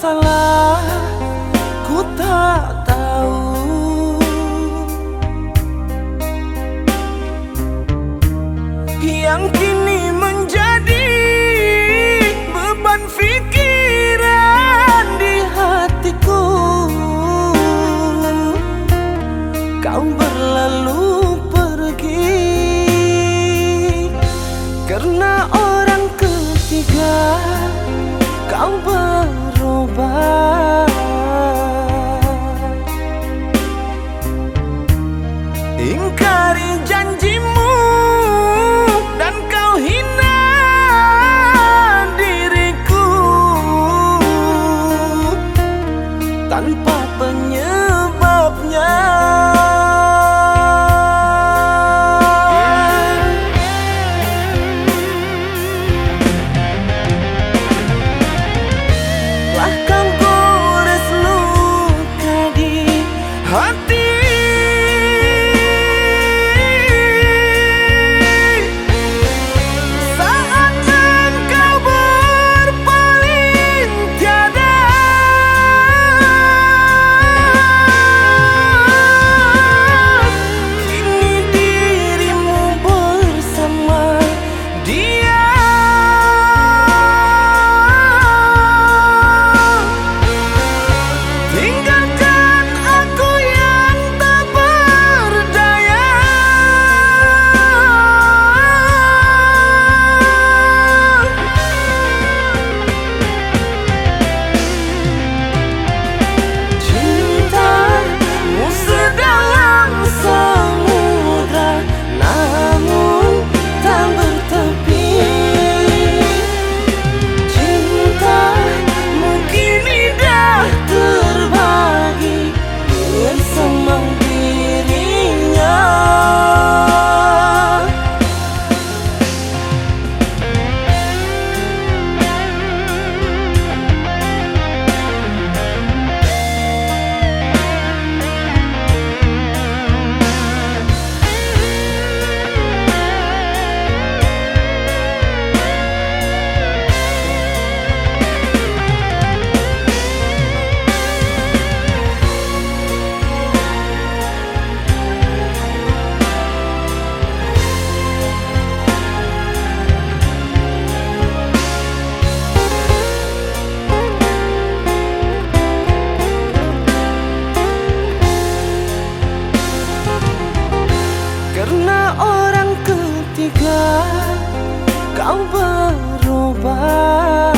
salah ku tak tahu. Yang kini kau berubah.